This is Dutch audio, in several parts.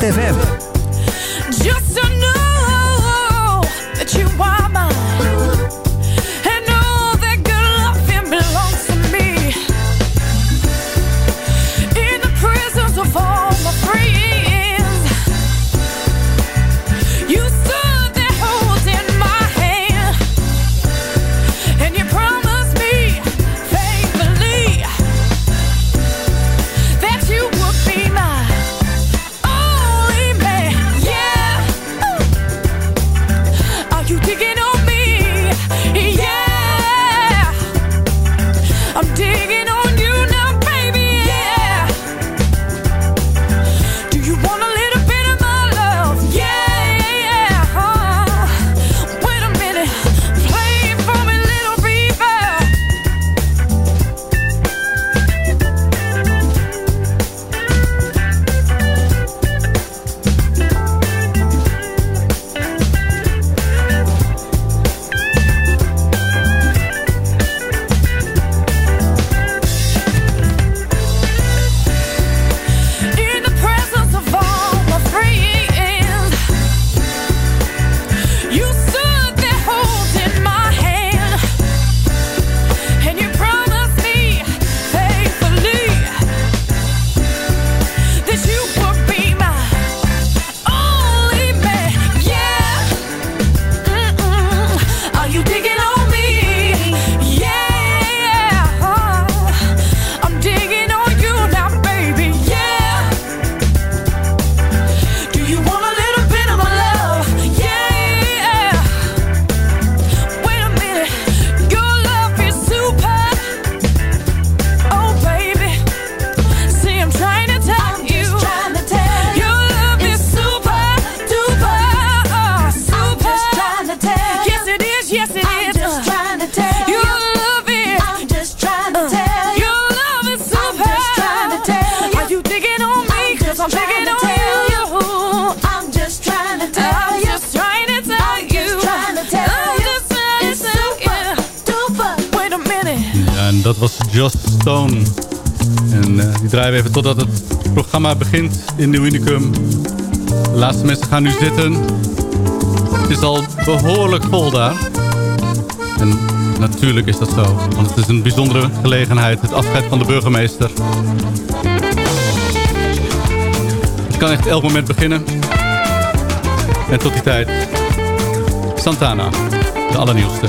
ZFM. En die draaien we even totdat het programma begint in Nieuw Unicum. De laatste mensen gaan nu zitten. Het is al behoorlijk vol daar. En natuurlijk is dat zo. Want het is een bijzondere gelegenheid. Het afscheid van de burgemeester. Het kan echt elk moment beginnen. En tot die tijd. Santana. De allernieuwste.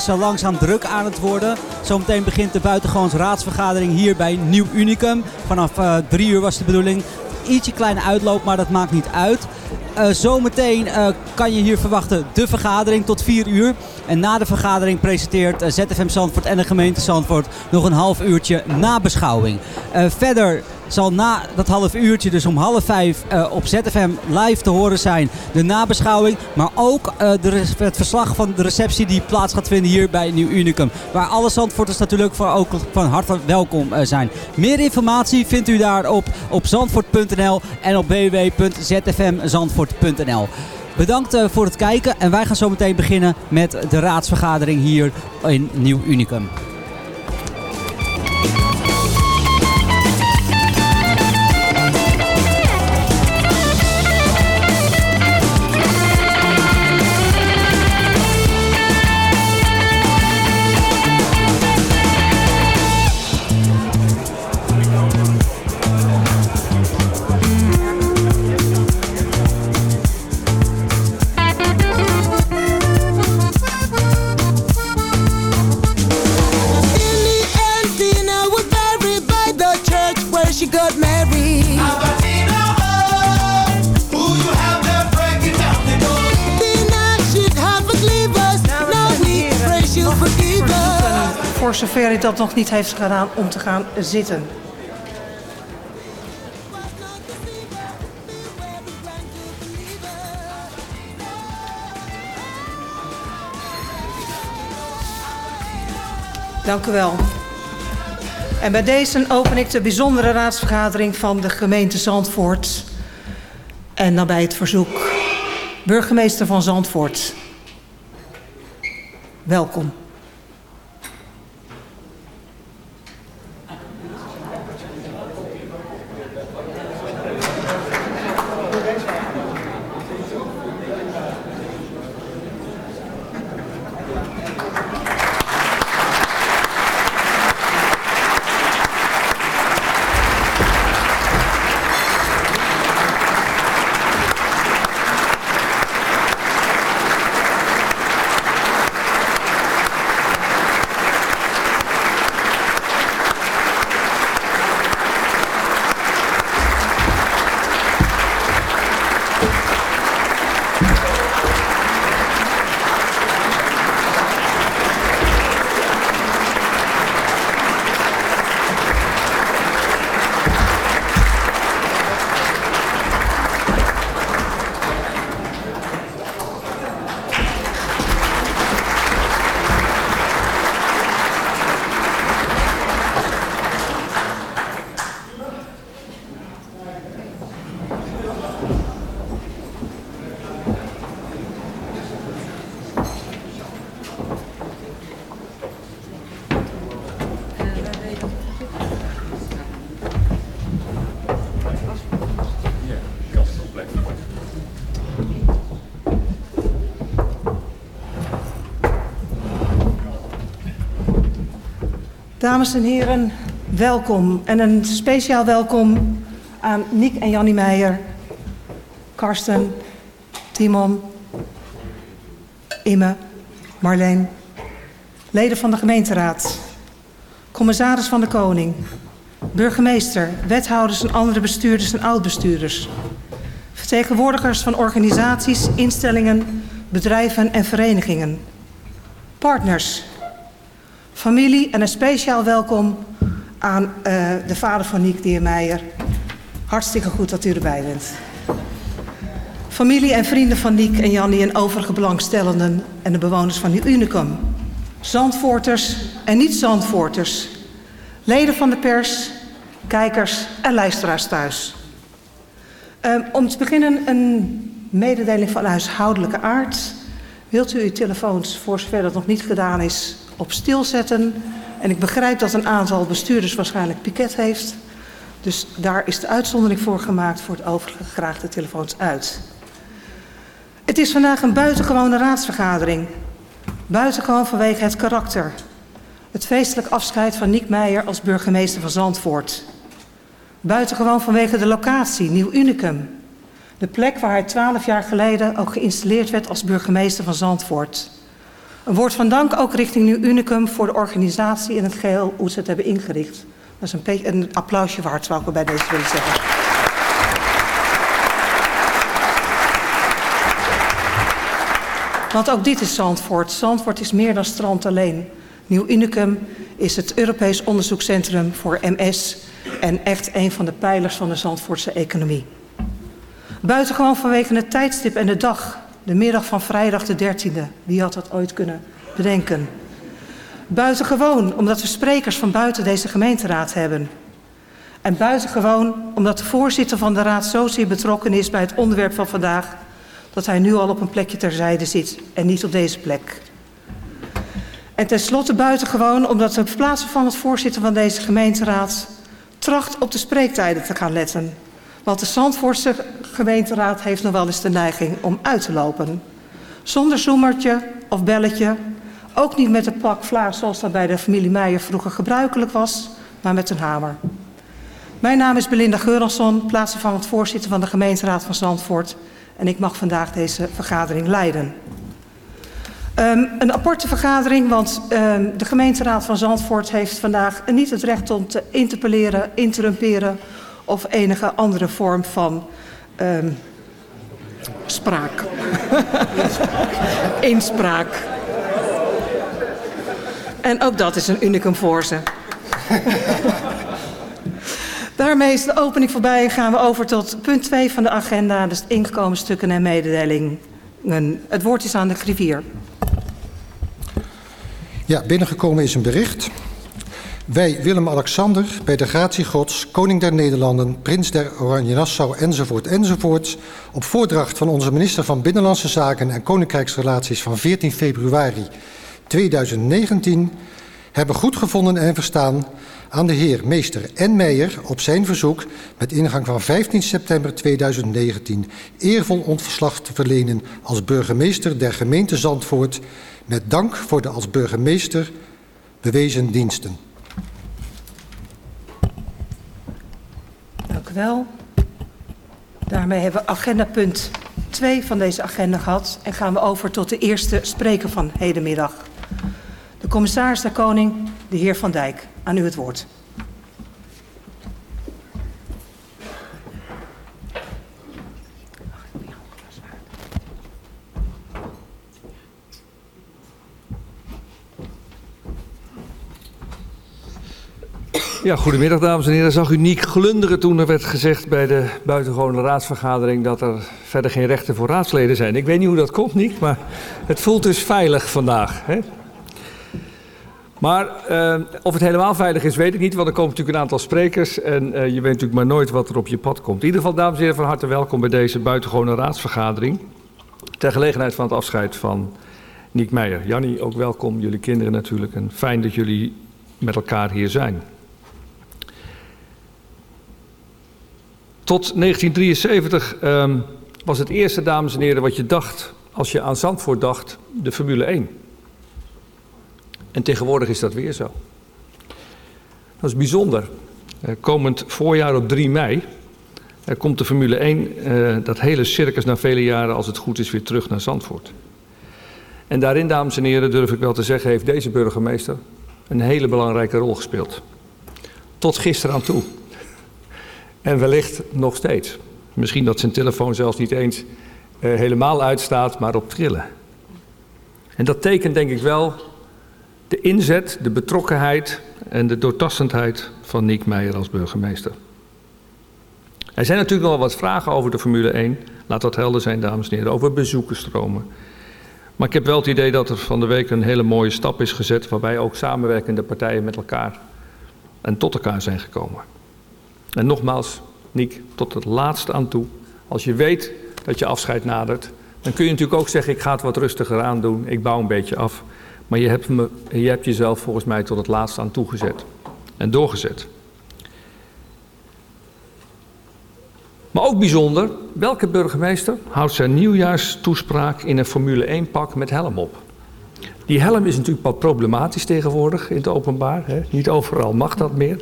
Is zo langzaam druk aan het worden. Zometeen begint de buitengewoons raadsvergadering hier bij Nieuw Unicum. Vanaf eh, drie uur was de bedoeling. Ietsje kleine uitloop, maar dat maakt niet uit. Eh, zometeen eh, kan je hier verwachten de vergadering tot 4 uur. En na de vergadering presenteert ZFM Zandvoort en de gemeente Zandvoort nog een half uurtje nabeschouwing. Verder zal na dat half uurtje, dus om half vijf, eh, op ZFM live te horen zijn. De nabeschouwing, maar ook eh, de, het verslag van de receptie die plaats gaat vinden hier bij Nieuw Unicum. Waar alle Zandvoorters natuurlijk voor ook van harte welkom eh, zijn. Meer informatie vindt u daarop op zandvoort.nl en op www.zfmzandvoort.nl. Bedankt voor het kijken en wij gaan zo meteen beginnen met de raadsvergadering hier in Nieuw Unicum. she got married. Voor zover hij dat nog niet heeft gedaan, om te gaan zitten. Dank u wel. En bij deze open ik de bijzondere raadsvergadering van de gemeente Zandvoort. En dan bij het verzoek burgemeester van Zandvoort. Welkom. Dames en heren, welkom. En een speciaal welkom aan Niek en Jannie Meijer, Karsten, Timon, Imme, Marleen, leden van de gemeenteraad, commissaris van de Koning, burgemeester, wethouders en andere bestuurders en oud-bestuurders, vertegenwoordigers van organisaties, instellingen, bedrijven en verenigingen, partners, familie en een speciaal welkom aan uh, de vader van Niek, de heer Meijer. Hartstikke goed dat u erbij bent. Familie en vrienden van Niek en Jannie en overige belangstellenden en de bewoners van Nieuw Unicum. Zandvoorters en niet-Zandvoorters. Leden van de pers, kijkers en luisteraars thuis. Uh, om te beginnen een mededeling van huishoudelijke aard. Wilt u uw telefoons, voor zover dat nog niet gedaan is, op stil zetten. En ik begrijp dat een aantal bestuurders waarschijnlijk piket heeft. Dus daar is de uitzondering voor gemaakt voor het overige graag de telefoons uit. Het is vandaag een buitengewone raadsvergadering. Buitengewoon vanwege het karakter. Het feestelijk afscheid van Niek Meijer als burgemeester van Zandvoort. Buitengewoon vanwege de locatie, Nieuw Unicum. De plek waar hij twaalf jaar geleden ook geïnstalleerd werd als burgemeester van Zandvoort. Een woord van dank ook richting Nieuw Unicum voor de organisatie in het geheel hoe ze het hebben ingericht. Dat is een, een applausje waard, zou ik bij deze willen zeggen. Want ook dit is Zandvoort. Zandvoort is meer dan strand alleen. Nieuw Unicum is het Europees onderzoekscentrum voor MS en echt een van de pijlers van de Zandvoortse economie. Buitengewoon vanwege het tijdstip en de dag de middag van vrijdag de 13e. Wie had dat ooit kunnen bedenken? Buitengewoon, omdat we sprekers van buiten deze gemeenteraad hebben. En buitengewoon, omdat de voorzitter van de raad zozeer betrokken is bij het onderwerp van vandaag, dat hij nu al op een plekje terzijde zit en niet op deze plek. En tenslotte buitengewoon, omdat de verplaatsen van het voorzitter van deze gemeenteraad tracht op de spreektijden te gaan letten. Want de Zandvoortse gemeenteraad heeft nog wel eens de neiging om uit te lopen. Zonder zoemertje of belletje. Ook niet met een pak vlaag zoals dat bij de familie Meijer vroeger gebruikelijk was, maar met een hamer. Mijn naam is Belinda Geurelsson, plaatsvervangend voorzitter van de gemeenteraad van Zandvoort. En ik mag vandaag deze vergadering leiden. Um, een aparte vergadering, want um, de gemeenteraad van Zandvoort heeft vandaag niet het recht om te interpelleren, interrumperen of enige andere vorm van um, spraak. Inspraak. En ook dat is een unicum voor ze. Daarmee is de opening voorbij gaan we over tot punt 2 van de agenda, dus ingekomen stukken en mededelingen. Het woord is aan de griffier. Ja, binnengekomen is een bericht. Wij, Willem-Alexander, bij de gratie gods, koning der Nederlanden, prins der Oranje-Nassau, enzovoort, enzovoort, op voordracht van onze minister van Binnenlandse Zaken en Koninkrijksrelaties van 14 februari 2019, hebben goed gevonden en verstaan aan de heer meester N. Meijer op zijn verzoek met ingang van 15 september 2019 eervol ontverslag te verlenen als burgemeester der gemeente Zandvoort met dank voor de als burgemeester bewezen diensten. U wel. Daarmee hebben we agenda punt 2 van deze agenda gehad en gaan we over tot de eerste spreker van hedenmiddag. De commissaris der Koning, de heer Van Dijk. Aan u het woord. Ja, goedemiddag dames en heren. Zag u Niek glunderen toen er werd gezegd bij de buitengewone raadsvergadering dat er verder geen rechten voor raadsleden zijn. Ik weet niet hoe dat komt, Niek, maar het voelt dus veilig vandaag. Hè? Maar uh, of het helemaal veilig is, weet ik niet, want er komen natuurlijk een aantal sprekers en uh, je weet natuurlijk maar nooit wat er op je pad komt. In ieder geval, dames en heren, van harte welkom bij deze buitengewone raadsvergadering. Ter gelegenheid van het afscheid van Niek Meijer. Jannie, ook welkom, jullie kinderen natuurlijk, en fijn dat jullie met elkaar hier zijn. Tot 1973 um, was het eerste, dames en heren, wat je dacht als je aan Zandvoort dacht, de Formule 1. En tegenwoordig is dat weer zo. Dat is bijzonder. Uh, komend voorjaar op 3 mei uh, komt de Formule 1, uh, dat hele circus na vele jaren, als het goed is, weer terug naar Zandvoort. En daarin, dames en heren, durf ik wel te zeggen, heeft deze burgemeester een hele belangrijke rol gespeeld. Tot gisteren aan toe. En wellicht nog steeds. Misschien dat zijn telefoon zelfs niet eens uh, helemaal uitstaat, maar op trillen. En dat tekent denk ik wel de inzet, de betrokkenheid en de doortastendheid van Niek Meijer als burgemeester. Er zijn natuurlijk wel wat vragen over de Formule 1. Laat dat helder zijn, dames en heren, over bezoekersstromen. Maar ik heb wel het idee dat er van de week een hele mooie stap is gezet, waarbij ook samenwerkende partijen met elkaar en tot elkaar zijn gekomen. En nogmaals, Niek, tot het laatste aan toe. Als je weet dat je afscheid nadert, dan kun je natuurlijk ook zeggen: ik ga het wat rustiger aan doen, ik bouw een beetje af. Maar je hebt, je hebt jezelf volgens mij tot het laatste aan toegezet en doorgezet. Maar ook bijzonder, welke burgemeester houdt zijn nieuwjaarstoespraak in een Formule 1 pak met helm op? Die helm is natuurlijk wat problematisch tegenwoordig in het openbaar. Hè? Niet overal mag dat meer.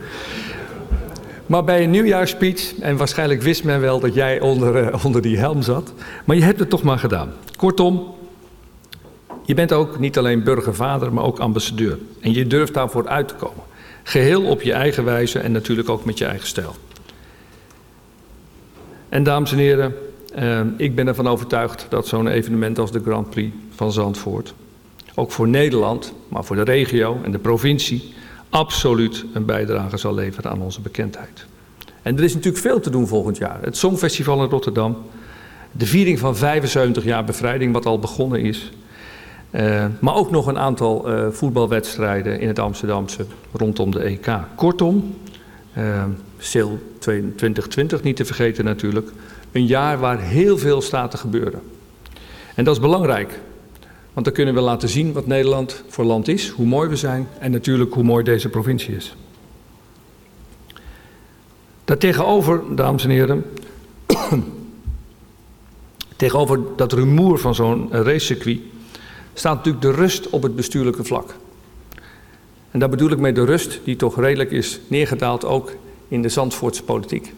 Maar bij een nieuwjaarspeech, en waarschijnlijk wist men wel dat jij onder, uh, onder die helm zat, maar je hebt het toch maar gedaan. Kortom, je bent ook niet alleen burgervader, maar ook ambassadeur. En je durft daarvoor uit te komen. Geheel op je eigen wijze en natuurlijk ook met je eigen stijl. En dames en heren, uh, ik ben ervan overtuigd dat zo'n evenement als de Grand Prix van Zandvoort, ook voor Nederland, maar voor de regio en de provincie, absoluut een bijdrage zal leveren aan onze bekendheid. En er is natuurlijk veel te doen volgend jaar. Het Songfestival in Rotterdam, de viering van 75 jaar bevrijding, wat al begonnen is. Uh, maar ook nog een aantal uh, voetbalwedstrijden in het Amsterdamse rondom de EK. Kortom, uh, SEL 2020 niet te vergeten natuurlijk. Een jaar waar heel veel staat te gebeuren. En dat is belangrijk. Want dan kunnen we laten zien wat Nederland voor land is, hoe mooi we zijn en natuurlijk hoe mooi deze provincie is. Daartegenover, dames en heren, tegenover dat rumoer van zo'n racecircuit staat natuurlijk de rust op het bestuurlijke vlak. En daar bedoel ik mee de rust die toch redelijk is neergedaald ook in de Zandvoortse politiek.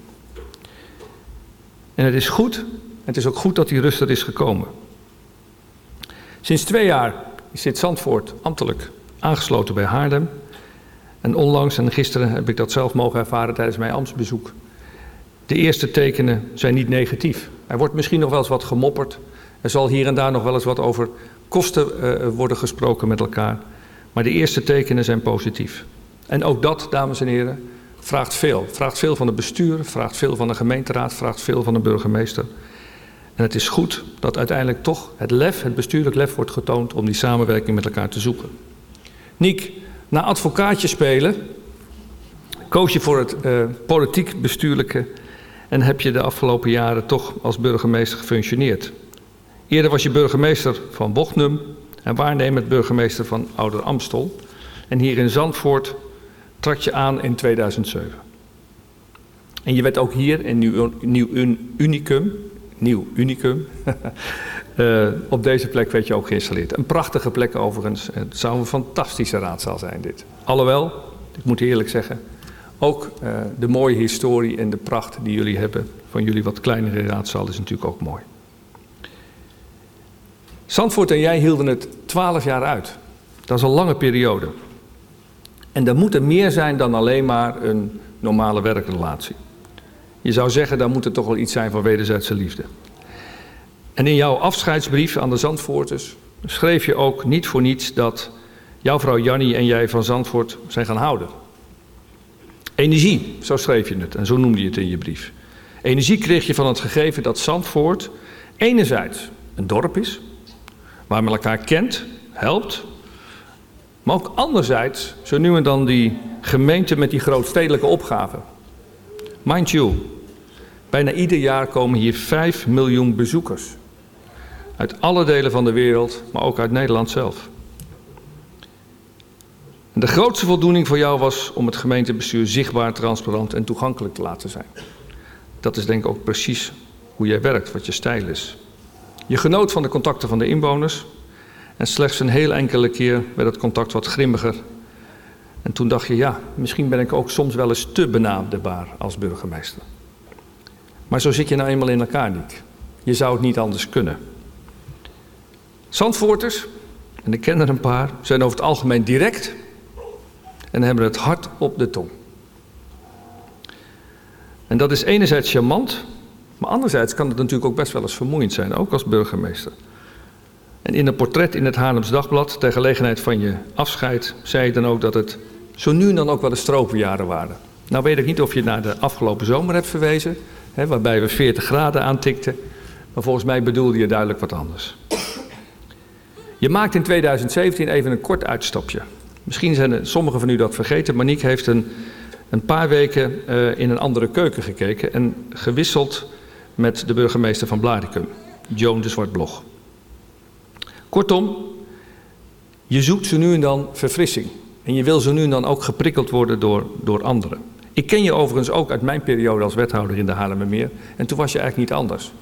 En het is goed, het is ook goed dat die rust er is gekomen. Sinds twee jaar zit Zandvoort ambtelijk aangesloten bij Haarlem. En onlangs en gisteren heb ik dat zelf mogen ervaren tijdens mijn ambtsbezoek. De eerste tekenen zijn niet negatief. Er wordt misschien nog wel eens wat gemopperd. Er zal hier en daar nog wel eens wat over kosten uh, worden gesproken met elkaar. Maar de eerste tekenen zijn positief. En ook dat, dames en heren, vraagt veel. Vraagt veel van het bestuur, vraagt veel van de gemeenteraad, vraagt veel van de burgemeester. En het is goed dat uiteindelijk toch het lef, het bestuurlijk lef wordt getoond om die samenwerking met elkaar te zoeken. Niek, na advocaatje spelen koos je voor het uh, politiek-bestuurlijke en heb je de afgelopen jaren toch als burgemeester gefunctioneerd. Eerder was je burgemeester van Bochtnum en waarnemend burgemeester van Ouder Amstel. En hier in Zandvoort trad je aan in 2007. En je werd ook hier in Nieuw, Nieuw Unicum, Nieuw Unicum, uh, op deze plek werd je ook geïnstalleerd. Een prachtige plek overigens. Het zou een fantastische raadzaal zijn dit. Alhoewel, ik moet eerlijk zeggen, ook uh, de mooie historie en de pracht die jullie hebben van jullie wat kleinere raadzaal is natuurlijk ook mooi. Zandvoort en jij hielden het twaalf jaar uit. Dat is een lange periode. En er moet er meer zijn dan alleen maar een normale werkrelatie. Je zou zeggen, daar moet er toch wel iets zijn van wederzijdse liefde. En in jouw afscheidsbrief aan de Zandvoorters schreef je ook niet voor niets dat jouw vrouw Jannie en jij van Zandvoort zijn gaan houden. Energie, zo schreef je het en zo noemde je het in je brief. Energie kreeg je van het gegeven dat Zandvoort enerzijds een dorp is, waar men elkaar kent, helpt, maar ook anderzijds zo nu en dan die gemeente met die grootstedelijke opgaven. Mind you, bijna ieder jaar komen hier 5 miljoen bezoekers. Uit alle delen van de wereld, maar ook uit Nederland zelf. De grootste voldoening voor jou was om het gemeentebestuur zichtbaar, transparant en toegankelijk te laten zijn. Dat is denk ik ook precies hoe jij werkt, wat je stijl is. Je genoot van de contacten van de inwoners en slechts een heel enkele keer werd het contact wat grimmiger. En toen dacht je, ja, misschien ben ik ook soms wel eens te benaderbaar als burgemeester. Maar zo zit je nou eenmaal in elkaar niet. Je zou het niet anders kunnen. Zandvoorters, en ik ken er een paar, zijn over het algemeen direct en hebben het hart op de tong. En dat is enerzijds charmant, maar anderzijds kan het natuurlijk ook best wel eens vermoeiend zijn, ook als burgemeester. En in een portret in het Haarlems Dagblad, ter gelegenheid van je afscheid, zei je dan ook dat het zo nu en dan ook wel de stropenjaren waren. Nou weet ik niet of je naar de afgelopen zomer hebt verwezen, waarbij we 40 graden aantikten, maar volgens mij bedoelde je duidelijk wat anders. Je maakt in 2017 even een kort uitstapje. Misschien zijn sommigen van u dat vergeten. Monique heeft een, een paar weken uh, in een andere keuken gekeken en gewisseld met de burgemeester van Blaricum, Joan de Zwartblog. Kortom, je zoekt zo nu en dan verfrissing. En je wil zo nu en dan ook geprikkeld worden door, door anderen. Ik ken je overigens ook uit mijn periode als wethouder in de Haarlemmermeer. En toen was je eigenlijk niet anders.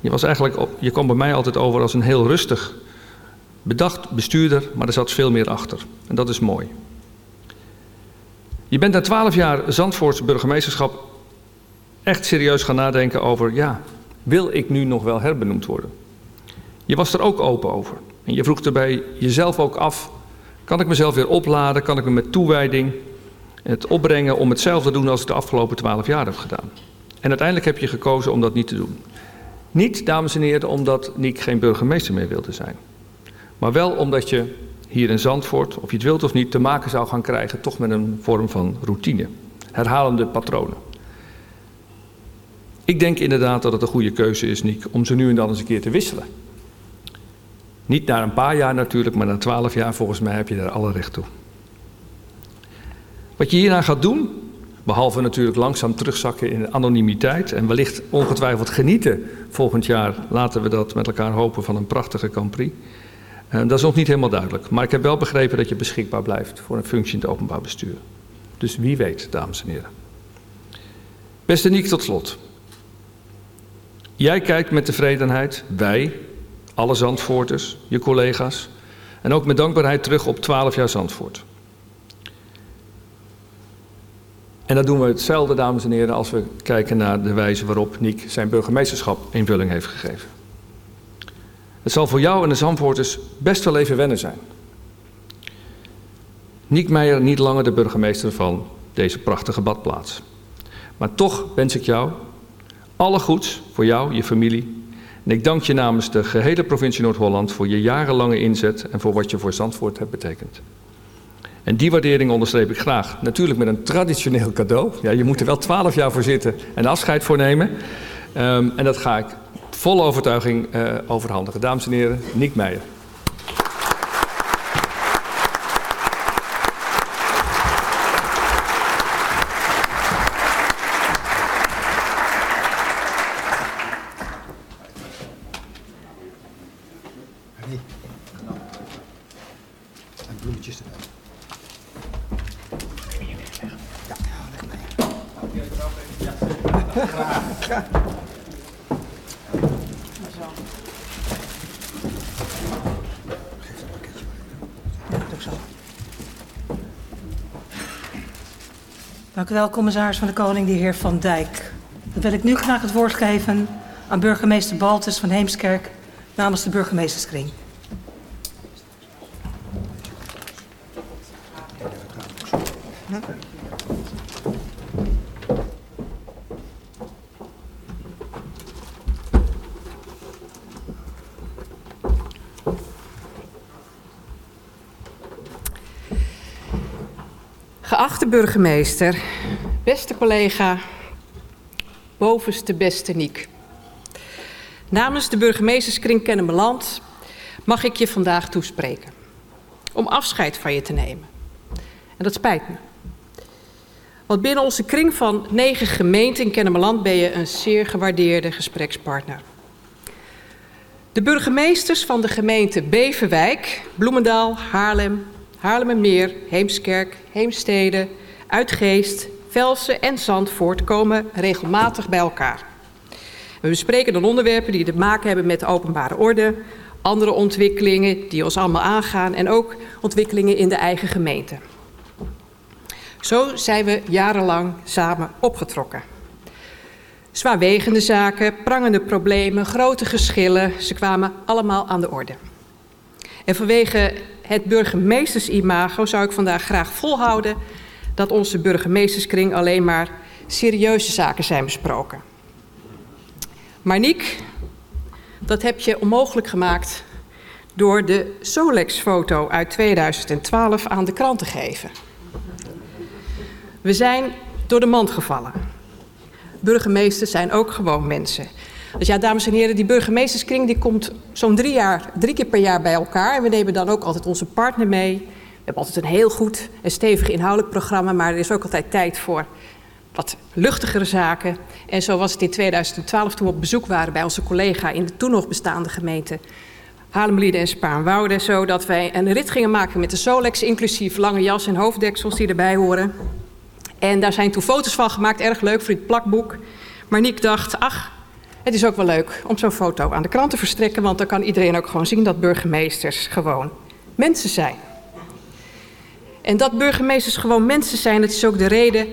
Je, was eigenlijk, je kwam bij mij altijd over als een heel rustig, bedacht bestuurder, maar er zat veel meer achter. En dat is mooi. Je bent na twaalf jaar Zandvoorts burgemeesterschap echt serieus gaan nadenken over, ja, wil ik nu nog wel herbenoemd worden? Je was er ook open over. En je vroeg erbij jezelf ook af, kan ik mezelf weer opladen? Kan ik me met toewijding het opbrengen om hetzelfde te doen als ik de afgelopen twaalf jaar heb gedaan? En uiteindelijk heb je gekozen om dat niet te doen. Niet, dames en heren, omdat Niek geen burgemeester meer wilde zijn. Maar wel omdat je hier in Zandvoort, of je het wilt of niet, te maken zou gaan krijgen toch met een vorm van routine. Herhalende patronen. Ik denk inderdaad dat het een goede keuze is, Niek, om ze nu en dan eens een keer te wisselen. Niet na een paar jaar natuurlijk, maar na twaalf jaar volgens mij heb je daar alle recht toe. Wat je hierna gaat doen, behalve natuurlijk langzaam terugzakken in anonimiteit en wellicht ongetwijfeld genieten volgend jaar, laten we dat met elkaar hopen van een prachtige Grand Prix. Uh, dat is nog niet helemaal duidelijk, maar ik heb wel begrepen dat je beschikbaar blijft voor een functie in het openbaar bestuur. Dus wie weet, dames en heren. Beste Niek, tot slot. Jij kijkt met tevredenheid, wij, alle Zandvoorters, je collega's. En ook met dankbaarheid terug op 12 jaar Zandvoort. En dat doen we hetzelfde, dames en heren, als we kijken naar de wijze waarop Niek zijn burgemeesterschap invulling heeft gegeven. Het zal voor jou en de Zandvoorters best wel even wennen zijn. Niek Meijer niet langer de burgemeester van deze prachtige badplaats. Maar toch wens ik jou alle goeds voor jou, je familie en ik dank je namens de gehele provincie Noord-Holland voor je jarenlange inzet en voor wat je voor Zandvoort hebt betekend. En die waardering onderstreep ik graag. Natuurlijk met een traditioneel cadeau. Ja, je moet er wel twaalf jaar voor zitten en afscheid voor nemen. Um, en dat ga ik vol overtuiging uh, overhandigen. Dames en heren, Niek Meijer. Commissaris van de Koning, de heer Van Dijk. Dan wil ik nu graag het woord geven aan burgemeester Baltus van Heemskerk namens de burgemeesterskring. Geachte burgemeester, beste collega, bovenste beste Niek. Namens de burgemeesterskring Kennemerland mag ik je vandaag toespreken. Om afscheid van je te nemen. En dat spijt me. Want binnen onze kring van negen gemeenten in Kennemerland ben je een zeer gewaardeerde gesprekspartner. De burgemeesters van de gemeenten Beverwijk, Bloemendaal, Haarlem, Haarlemmermeer, Heemskerk, Heemstede, Uitgeest, Velsen en Zandvoort komen regelmatig bij elkaar. We bespreken dan onderwerpen die te maken hebben met de openbare orde, andere ontwikkelingen die ons allemaal aangaan en ook ontwikkelingen in de eigen gemeente. Zo zijn we jarenlang samen opgetrokken. Zwaarwegende zaken, prangende problemen, grote geschillen, ze kwamen allemaal aan de orde. En vanwege het burgemeestersimago zou ik vandaag graag volhouden dat onze burgemeesterskring alleen maar serieuze zaken zijn besproken. Maar Niek, dat heb je onmogelijk gemaakt door de Solex-foto uit 2012 aan de krant te geven. We zijn door de mand gevallen. Burgemeesters zijn ook gewoon mensen. Dus ja, dames en heren, die burgemeesterskring die komt zo'n drie, jaar, drie keer per jaar bij elkaar. En we nemen dan ook altijd onze partner mee. Hebben altijd een heel goed en stevig inhoudelijk programma, maar er is ook altijd tijd voor wat luchtigere zaken. En zo was het in 2012 toen we op bezoek waren bij onze collega in de toen nog bestaande gemeente Haarlemmerlieden en Spaarnwoude. Zodat wij een rit gingen maken met de Solex, inclusief lange jas en hoofddeksels die erbij horen. En daar zijn toen foto's van gemaakt, erg leuk voor het plakboek. Maar Niek dacht, ach, het is ook wel leuk om zo'n foto aan de krant te verstrekken, want dan kan iedereen ook gewoon zien dat burgemeesters gewoon mensen zijn. En dat burgemeesters gewoon mensen zijn, dat is ook de reden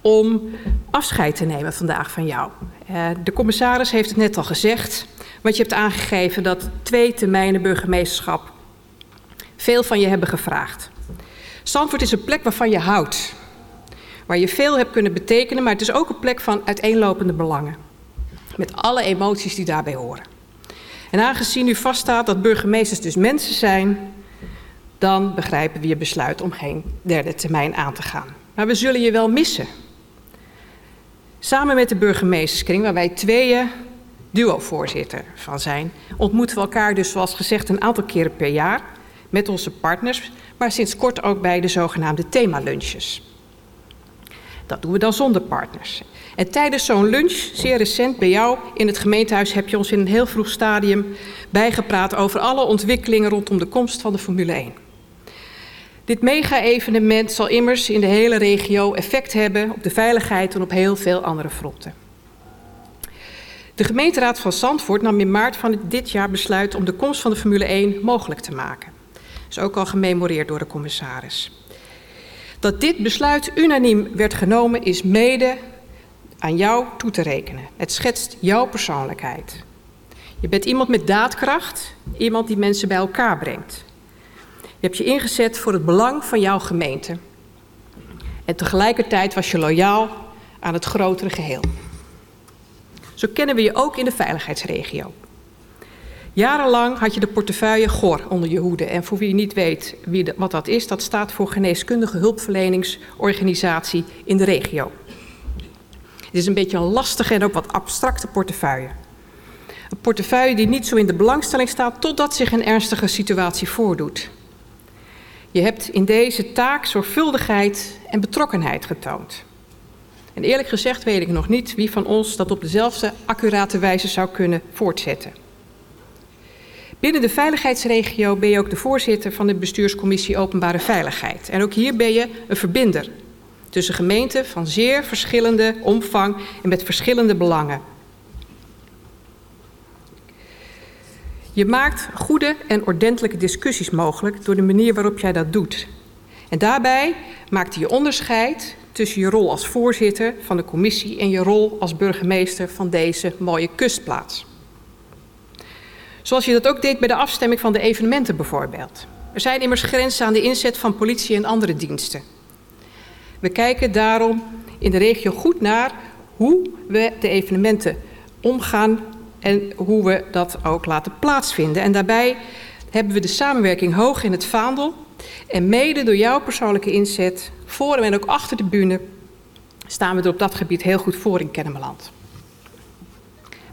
om afscheid te nemen vandaag van jou. Uh, de commissaris heeft het net al gezegd, want je hebt aangegeven dat twee termijnen burgemeesterschap veel van je hebben gevraagd. Zandvoort is een plek waarvan je houdt, waar je veel hebt kunnen betekenen, maar het is ook een plek van uiteenlopende belangen. Met alle emoties die daarbij horen. En aangezien u vaststaat dat burgemeesters dus mensen zijn, dan begrijpen we je besluit om geen derde termijn aan te gaan. Maar we zullen je wel missen. Samen met de burgemeesterskring, waar wij tweeën duo-voorzitter van zijn, ontmoeten we elkaar dus zoals gezegd een aantal keren per jaar met onze partners, maar sinds kort ook bij de zogenaamde themalunches. Dat doen we dan zonder partners. En tijdens zo'n lunch, zeer recent bij jou in het gemeentehuis, heb je ons in een heel vroeg stadium bijgepraat over alle ontwikkelingen rondom de komst van de Formule 1. Dit mega-evenement zal immers in de hele regio effect hebben op de veiligheid en op heel veel andere fronten. De gemeenteraad van Zandvoort nam in maart van dit jaar besluit om de komst van de Formule 1 mogelijk te maken. Dat is ook al gememoreerd door de commissaris. Dat dit besluit unaniem werd genomen is mede aan jou toe te rekenen. Het schetst jouw persoonlijkheid. Je bent iemand met daadkracht, iemand die mensen bij elkaar brengt. Je hebt je ingezet voor het belang van jouw gemeente. En tegelijkertijd was je loyaal aan het grotere geheel. Zo kennen we je ook in de veiligheidsregio. Jarenlang had je de portefeuille GOR onder je hoede. En voor wie niet weet wie de, wat dat is, dat staat voor Geneeskundige Hulpverleningsorganisatie in de regio. Het is een beetje een lastige en ook wat abstracte portefeuille. Een portefeuille die niet zo in de belangstelling staat totdat zich een ernstige situatie voordoet. Je hebt in deze taak zorgvuldigheid en betrokkenheid getoond. En eerlijk gezegd weet ik nog niet wie van ons dat op dezelfde accurate wijze zou kunnen voortzetten. Binnen de veiligheidsregio ben je ook de voorzitter van de bestuurscommissie Openbare Veiligheid. En ook hier ben je een verbinder tussen gemeenten van zeer verschillende omvang en met verschillende belangen. Je maakt goede en ordentelijke discussies mogelijk door de manier waarop jij dat doet. En daarbij maakt je onderscheid tussen je rol als voorzitter van de commissie en je rol als burgemeester van deze mooie kustplaats. Zoals je dat ook deed bij de afstemming van de evenementen bijvoorbeeld. Er zijn immers grenzen aan de inzet van politie en andere diensten. We kijken daarom in de regio goed naar hoe we de evenementen omgaan en hoe we dat ook laten plaatsvinden. En daarbij hebben we de samenwerking hoog in het vaandel. En mede door jouw persoonlijke inzet, voor en ook achter de bühne, staan we er op dat gebied heel goed voor in Kennemerland.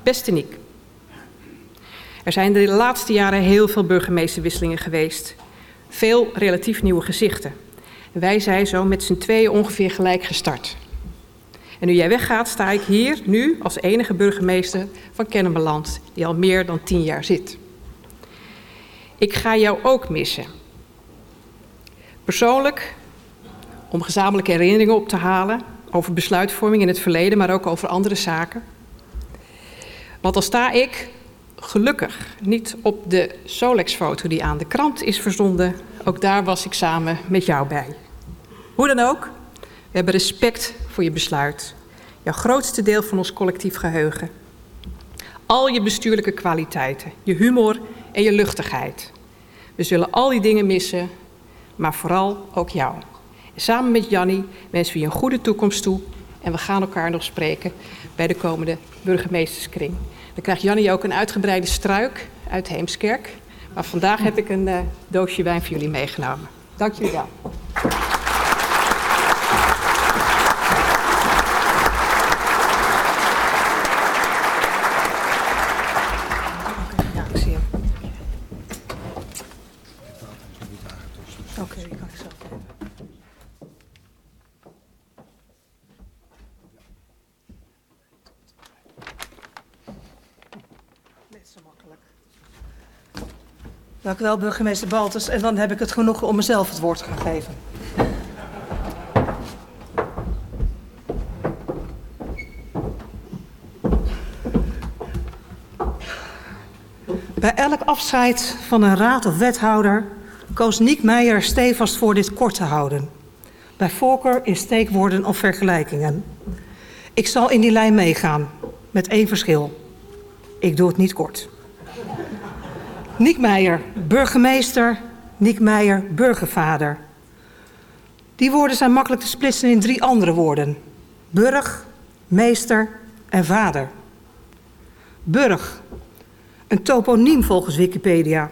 Beste Niek, er zijn de laatste jaren heel veel burgemeesterwisselingen geweest. Veel relatief nieuwe gezichten. En wij zijn zo met z'n tweeën ongeveer gelijk gestart. En nu jij weggaat, sta ik hier nu als enige burgemeester van Kennemerland, die al meer dan tien jaar zit. Ik ga jou ook missen. Persoonlijk, om gezamenlijke herinneringen op te halen over besluitvorming in het verleden, maar ook over andere zaken. Want dan sta ik gelukkig niet op de Solex-foto die aan de krant is verzonden. Ook daar was ik samen met jou bij. Hoe dan ook, we hebben respect voor je besluit. Jouw grootste deel van ons collectief geheugen. Al je bestuurlijke kwaliteiten, je humor en je luchtigheid. We zullen al die dingen missen, maar vooral ook jou. En samen met Jannie wensen we je een goede toekomst toe. En we gaan elkaar nog spreken bij de komende burgemeesterskring. Dan krijgt Jannie ook een uitgebreide struik uit Heemskerk. Maar vandaag heb ik een uh, doosje wijn voor jullie meegenomen. Dank jullie wel. Ja, ik zie hem. Oké, die kan ik zelf even. Net zo makkelijk. Dank wel, burgemeester Baltus. En dan heb ik het genoegen om mezelf het woord te gaan geven. Bij elk afscheid van een raad of wethouder koos Niek Meijer stevast voor dit kort te houden. Bij voorkeur in steekwoorden of vergelijkingen. Ik zal in die lijn meegaan, met één verschil. Ik doe het niet kort. Niek Meijer, burgemeester. Niek Meijer, burgervader. Die woorden zijn makkelijk te splitsen in drie andere woorden. Burg, meester en vader. Burg, een toponiem volgens Wikipedia.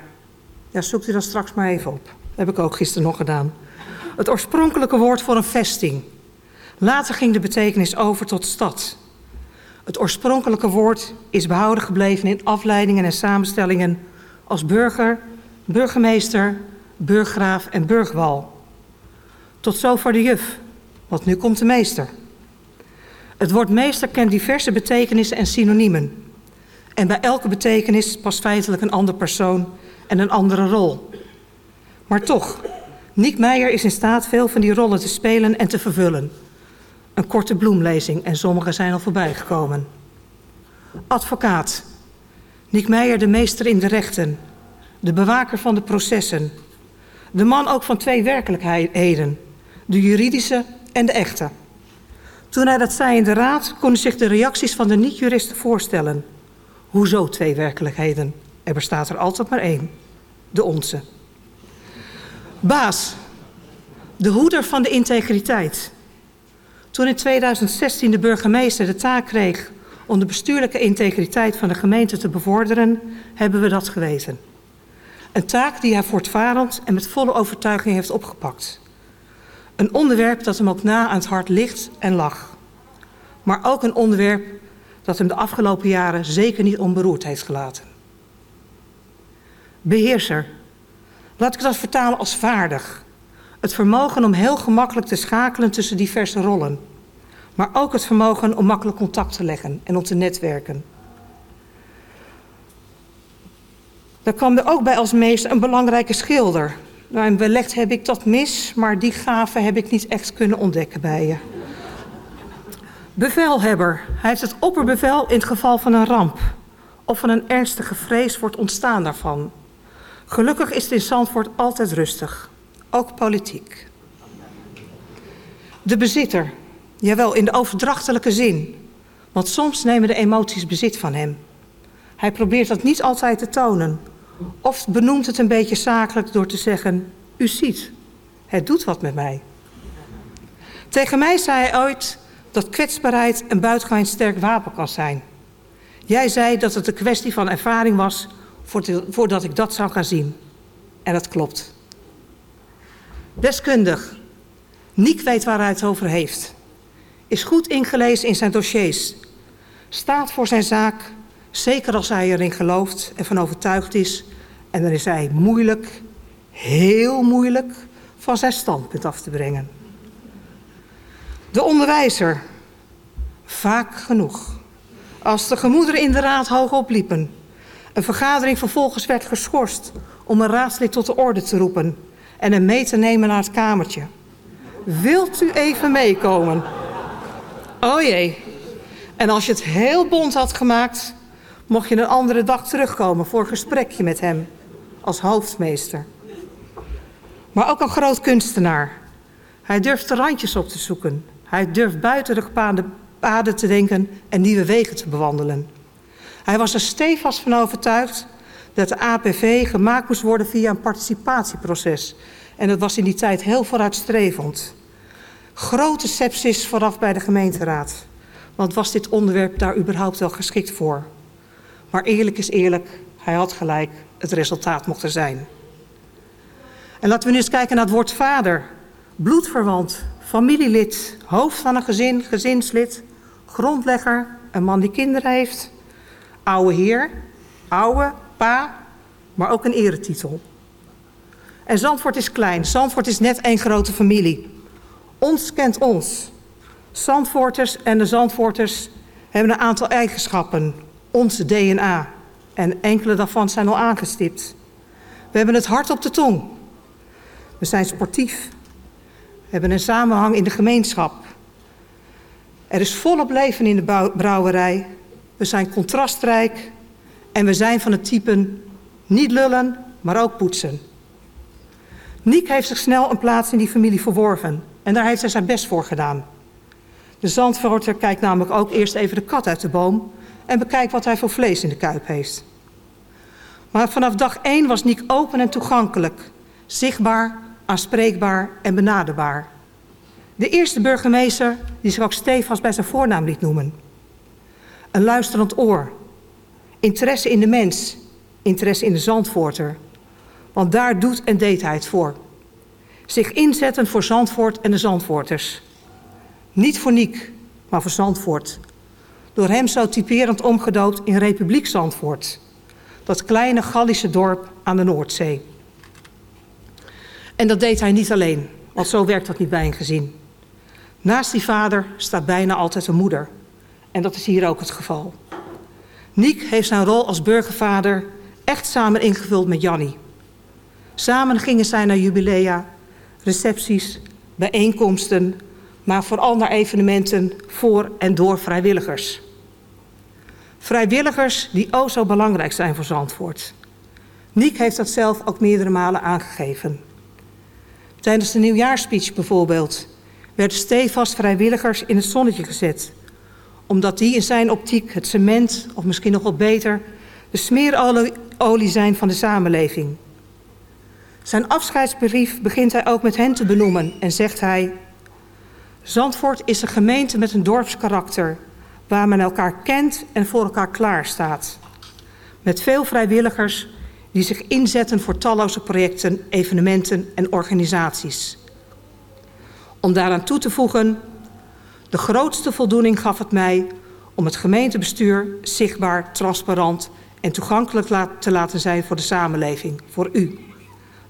Ja, zoekt u dat straks maar even op. Dat heb ik ook gisteren nog gedaan. Het oorspronkelijke woord voor een vesting. Later ging de betekenis over tot stad. Het oorspronkelijke woord is behouden gebleven in afleidingen en samenstellingen als burger, burgemeester, burggraaf en burgwal. Tot zover de juf, want nu komt de meester. Het woord meester kent diverse betekenissen en synoniemen. En bij elke betekenis past feitelijk een ander persoon en een andere rol. Maar toch, Niek Meijer is in staat veel van die rollen te spelen en te vervullen. Een korte bloemlezing en sommige zijn al voorbijgekomen. Advocaat. Niek Meijer de meester in de rechten. De bewaker van de processen. De man ook van twee werkelijkheden. De juridische en de echte. Toen hij dat zei in de raad, konden zich de reacties van de niet-juristen voorstellen. Hoezo twee werkelijkheden? Er bestaat er altijd maar één. De onze. Baas. De hoeder van de integriteit. Toen in 2016 de burgemeester de taak kreeg om de bestuurlijke integriteit van de gemeente te bevorderen, hebben we dat geweten. Een taak die hij voortvarend en met volle overtuiging heeft opgepakt. Een onderwerp dat hem ook na aan het hart ligt en lag. Maar ook een onderwerp dat hem de afgelopen jaren zeker niet onberoerd heeft gelaten. Beheerser. Laat ik dat vertalen als vaardig. Het vermogen om heel gemakkelijk te schakelen tussen diverse rollen. Maar ook het vermogen om makkelijk contact te leggen en om te netwerken. Daar kwam er ook bij als meester een belangrijke schilder. Nou, wellicht heb ik dat mis, maar die gave heb ik niet echt kunnen ontdekken bij je. Bevelhebber. Hij heeft het opperbevel in het geval van een ramp of van een ernstige vrees het ontstaan daarvan. Gelukkig is het in Zandvoort altijd rustig, ook politiek. De bezitter. Jawel, in de overdrachtelijke zin. Want soms nemen de emoties bezit van hem. Hij probeert dat niet altijd te tonen. Of benoemt het een beetje zakelijk door te zeggen: U ziet, het doet wat met mij. Tegen mij zei hij ooit dat kwetsbaarheid een buitengewoon sterk wapen kan zijn. Jij zei dat het een kwestie van ervaring was voordat ik dat zou gaan zien. En dat klopt. Deskundig. Niek weet waar hij het over heeft. Is goed ingelezen in zijn dossiers. Staat voor zijn zaak, zeker als hij erin gelooft en van overtuigd is. En dan is hij moeilijk, heel moeilijk, van zijn standpunt af te brengen. De onderwijzer. Vaak genoeg. Als de gemoederen in de raad hoog opliepen. Een vergadering vervolgens werd geschorst om een raadslid tot de orde te roepen en hem mee te nemen naar het kamertje. Wilt u even meekomen? Oh jee. En als je het heel bond had gemaakt, mocht je een andere dag terugkomen voor een gesprekje met hem als hoofdmeester. Maar ook een groot kunstenaar. Hij durft de randjes op te zoeken. Hij durft buiten de paden te denken en nieuwe wegen te bewandelen. Hij was er stevast van overtuigd dat de APV gemaakt moest worden via een participatieproces. En dat was in die tijd heel vooruitstrevend. Grote sepsis vooraf bij de gemeenteraad. Want was dit onderwerp daar überhaupt wel geschikt voor? Maar eerlijk is eerlijk, hij had gelijk, het resultaat mocht er zijn. En laten we nu eens kijken naar het woord vader. Bloedverwant, familielid, hoofd van een gezin, gezinslid, grondlegger, een man die kinderen heeft, oude heer, oude, pa, maar ook een eretitel. En Zandvoort is klein, Zandvoort is net één grote familie. Ons kent ons. Zandvoorters en de Zandvoorters hebben een aantal eigenschappen, onze DNA. En enkele daarvan zijn al aangestipt. We hebben het hart op de tong. We zijn sportief. We hebben een samenhang in de gemeenschap. Er is volop leven in de brouwerij. We zijn contrastrijk. En we zijn van het type niet lullen, maar ook poetsen. Niek heeft zich snel een plaats in die familie verworven. En daar heeft hij zijn best voor gedaan. De zandvoorter kijkt namelijk ook eerst even de kat uit de boom... en bekijkt wat hij voor vlees in de kuip heeft. Maar vanaf dag één was Niek open en toegankelijk. Zichtbaar, aanspreekbaar en benaderbaar. De eerste burgemeester die zich ook stevast bij zijn voornaam liet noemen. Een luisterend oor. Interesse in de mens. Interesse in de Zandvoorter. Want daar doet en deed hij het voor. Zich inzetten voor Zandvoort en de Zandvoorters. Niet voor Niek, maar voor Zandvoort. Door hem zo typerend omgedoopt in Republiek Zandvoort. Dat kleine Gallische dorp aan de Noordzee. En dat deed hij niet alleen, want zo werkt dat niet bij een gezin. Naast die vader staat bijna altijd een moeder. En dat is hier ook het geval. Niek heeft zijn rol als burgervader echt samen ingevuld met Jannie. Samen gingen zij naar jubilea, recepties, bijeenkomsten, maar vooral naar evenementen voor en door vrijwilligers. Vrijwilligers die o zo belangrijk zijn voor Zandvoort. Niek heeft dat zelf ook meerdere malen aangegeven. Tijdens de nieuwjaarspeech bijvoorbeeld werden stevast vrijwilligers in het zonnetje gezet. Omdat die in zijn optiek het cement, of misschien nog wel beter, de smeerolie zijn van de samenleving. Zijn afscheidsbrief begint hij ook met hen te benoemen en zegt hij... Zandvoort is een gemeente met een dorpskarakter... waar men elkaar kent en voor elkaar klaar staat. Met veel vrijwilligers die zich inzetten voor talloze projecten, evenementen en organisaties. Om daaraan toe te voegen, de grootste voldoening gaf het mij om het gemeentebestuur zichtbaar, transparant en toegankelijk te laten zijn voor de samenleving, voor u.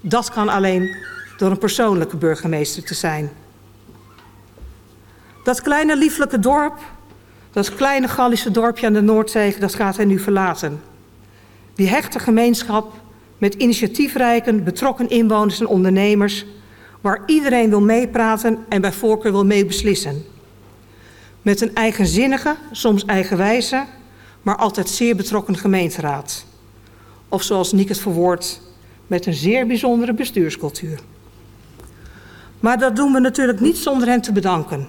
Dat kan alleen door een persoonlijke burgemeester te zijn. Dat kleine lieflijke dorp, dat kleine Gallische dorpje aan de Noordzee, dat gaat hij nu verlaten. Die hechte gemeenschap met initiatiefrijke, betrokken inwoners en ondernemers, waar iedereen wil meepraten en bij voorkeur wil meebeslissen. Met een eigenzinnige, soms eigenwijze, maar altijd zeer betrokken gemeenteraad. Of zoals Niek het verwoordt, met een zeer bijzondere bestuurscultuur. Maar dat doen we natuurlijk niet zonder hen te bedanken.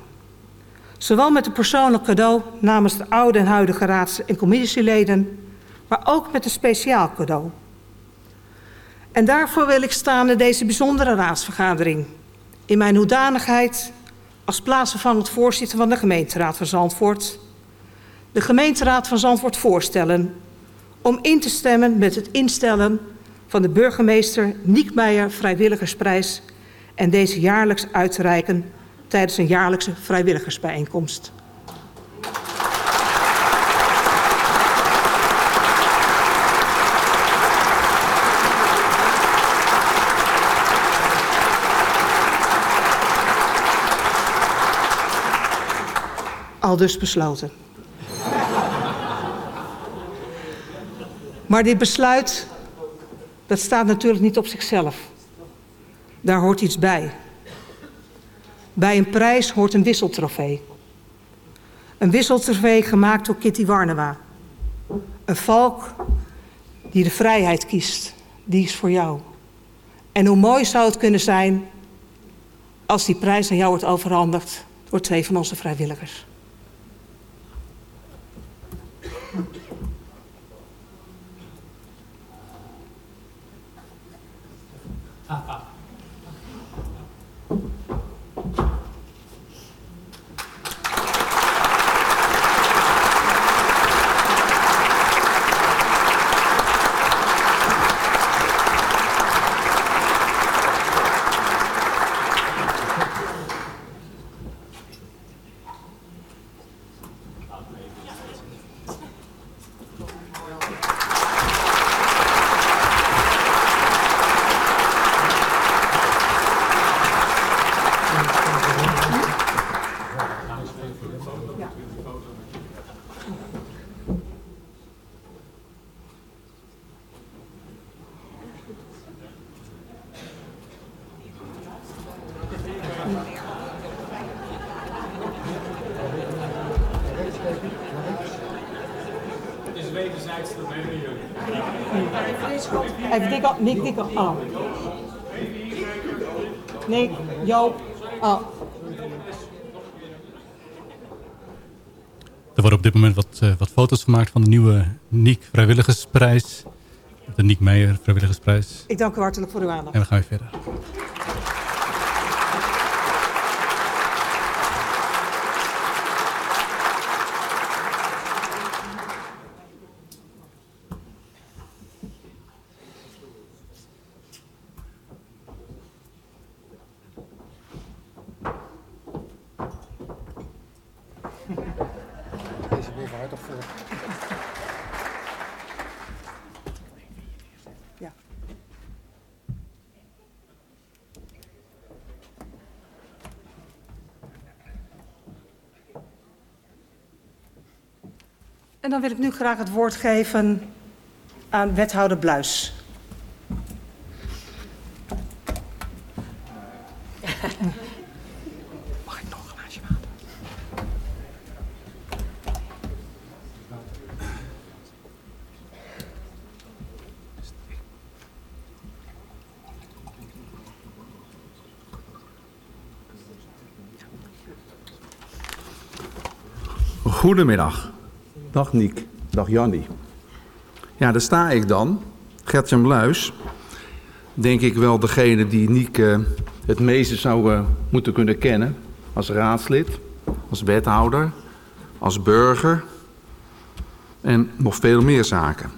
Zowel met een persoonlijk cadeau namens de oude en huidige raads- en commissieleden, maar ook met een speciaal cadeau. En daarvoor wil ik staan in deze bijzondere raadsvergadering. In mijn hoedanigheid als plaatsvervangend voorzitter van de gemeenteraad van Zandvoort. De gemeenteraad van Zandvoort voorstellen om in te stemmen met het instellen van de burgemeester Niek Meijer Vrijwilligersprijs en deze jaarlijks uit te reiken tijdens een jaarlijkse vrijwilligersbijeenkomst. Al dus besloten. Maar dit besluit, dat staat natuurlijk niet op zichzelf. Daar hoort iets bij. Bij een prijs hoort een wisseltrofee. Een wisseltrofee gemaakt door Kitty Warnewa. Een valk die de vrijheid kiest, die is voor jou. En hoe mooi zou het kunnen zijn als die prijs aan jou wordt overhandigd door twee van onze vrijwilligers. Even dik op, Nick, dik op. Oh. Nick, Joop. Oh. Er worden op dit moment wat, uh, wat foto's gemaakt van de nieuwe Niek Vrijwilligersprijs. De Niek Meijer Vrijwilligersprijs. Ik dank u hartelijk voor uw aandacht. En we gaan weer verder. En dan wil ik nu graag het woord geven aan wethouder Bluis. Mag ik nog een glaasje water? Goedemiddag. Dag Niek. Dag Jannie. Ja, daar sta ik dan. Gertjan Bluis. Denk ik wel degene die Niek eh, het meeste zou eh, moeten kunnen kennen. Als raadslid, als wethouder, als burger en nog veel meer zaken.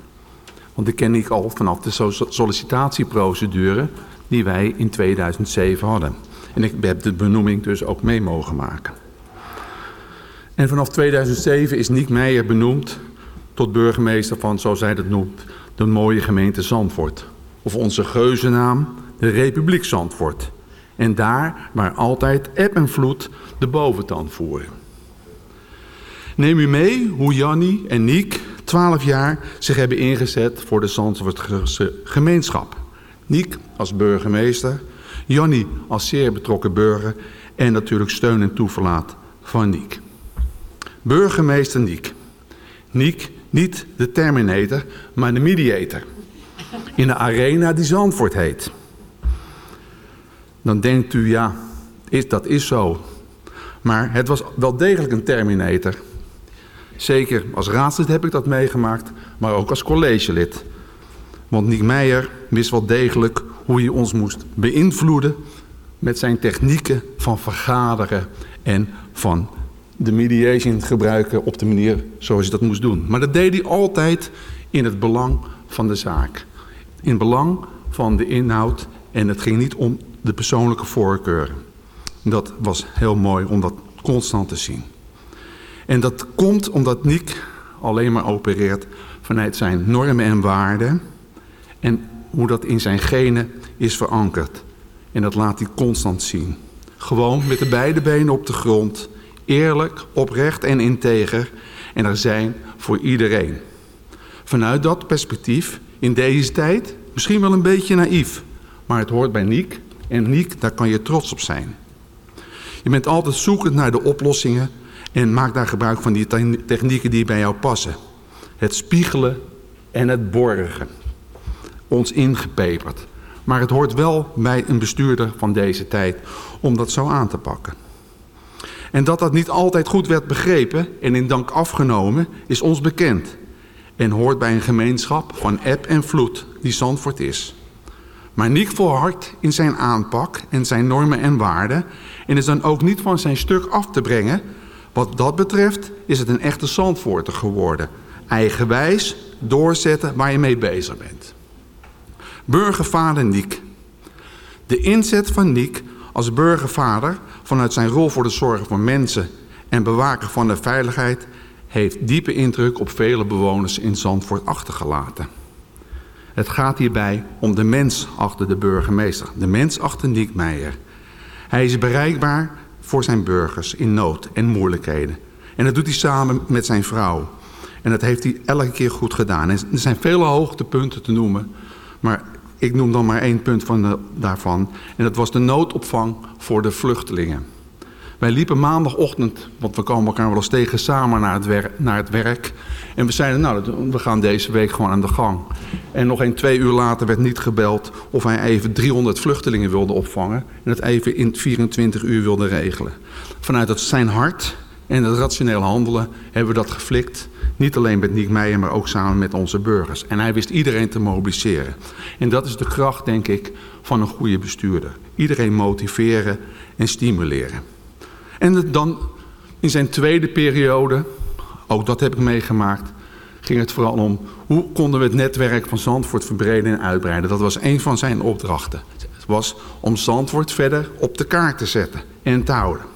Want ik ken ik al vanaf de so- sollicitatieprocedure die wij in 2007 hadden. En ik heb de benoeming dus ook mee mogen maken. En vanaf 2007 is Niek Meijer benoemd tot burgemeester van, zoals hij dat noemt, de mooie gemeente Zandvoort. Of onze geuzennaam, de Republiek Zandvoort. En daar waar altijd eb en vloed de boventand voeren. Neem u mee hoe Jannie en Niek 12 jaar zich hebben ingezet voor de Zandvoortse gemeenschap. Niek als burgemeester, Jannie als zeer betrokken burger en natuurlijk steun en toeverlaat van Niek. Burgemeester Niek. Niek, niet de Terminator, maar de mediator. In de arena die Zandvoort heet. Dan denkt u, ja, is, dat is zo. Maar het was wel degelijk een Terminator. Zeker als raadslid heb ik dat meegemaakt, maar ook als collegelid. Want Niek Meijer wist wel degelijk hoe hij ons moest beïnvloeden met zijn technieken van vergaderen en van de mediation gebruiken op de manier zoals hij dat moest doen. Maar dat deed hij altijd in het belang van de zaak. In het belang van de inhoud en het ging niet om de persoonlijke voorkeuren. Dat was heel mooi om dat constant te zien. En dat komt omdat Niek alleen maar opereert vanuit zijn normen en waarden en hoe dat in zijn genen is verankerd. En dat laat hij constant zien. Gewoon met de beide benen op de grond, eerlijk, oprecht en integer. En er zijn voor iedereen. Vanuit dat perspectief, in deze tijd, misschien wel een beetje naïef. Maar het hoort bij Niek. En Niek, daar kan je trots op zijn. Je bent altijd zoekend naar de oplossingen en maak daar gebruik van die te- technieken die bij jou passen. Het spiegelen en het borgen. Ons ingepeperd. Maar het hoort wel bij een bestuurder van deze tijd om dat zo aan te pakken. En dat dat niet altijd goed werd begrepen en in dank afgenomen, is ons bekend. En hoort bij een gemeenschap van eb en vloed die Zandvoort is. Maar Niek volhardt in zijn aanpak en zijn normen en waarden en is dan ook niet van zijn stuk af te brengen. Wat dat betreft is het een echte Zandvoorter geworden. Eigenwijs doorzetten waar je mee bezig bent. Burgervader Niek. De inzet van Niek als burgervader vanuit zijn rol voor de zorg voor mensen en bewaker van de veiligheid heeft diepe indruk op vele bewoners in Zandvoort achtergelaten. Het gaat hierbij om de mens achter de burgemeester, de mens achter Niek Meijer. Hij is bereikbaar voor zijn burgers in nood en moeilijkheden. En dat doet hij samen met zijn vrouw. En dat heeft hij elke keer goed gedaan. Er zijn vele hoogtepunten te noemen, maar ik noem dan maar één punt van daarvan. En dat was de noodopvang voor de vluchtelingen. Wij liepen maandagochtend, want we komen elkaar wel eens tegen, samen naar het, wer- naar het werk. En we zeiden, nou, we gaan deze week gewoon aan de gang. En nog een twee uur later werd niet gebeld of hij even 300 vluchtelingen wilde opvangen. En het even in 24 uur wilde regelen. Vanuit het zijn hart en het rationeel handelen hebben we dat geflikt. Niet alleen met Niek Meijer, maar ook samen met onze burgers. En hij wist iedereen te mobiliseren. En dat is de kracht, denk ik, van een goede bestuurder. Iedereen motiveren en stimuleren. En dan in zijn tweede periode, ook dat heb ik meegemaakt, ging het vooral om hoe konden we het netwerk van Zandvoort verbreden en uitbreiden. Dat was een van zijn opdrachten. Het was om Zandvoort verder op de kaart te zetten en te houden.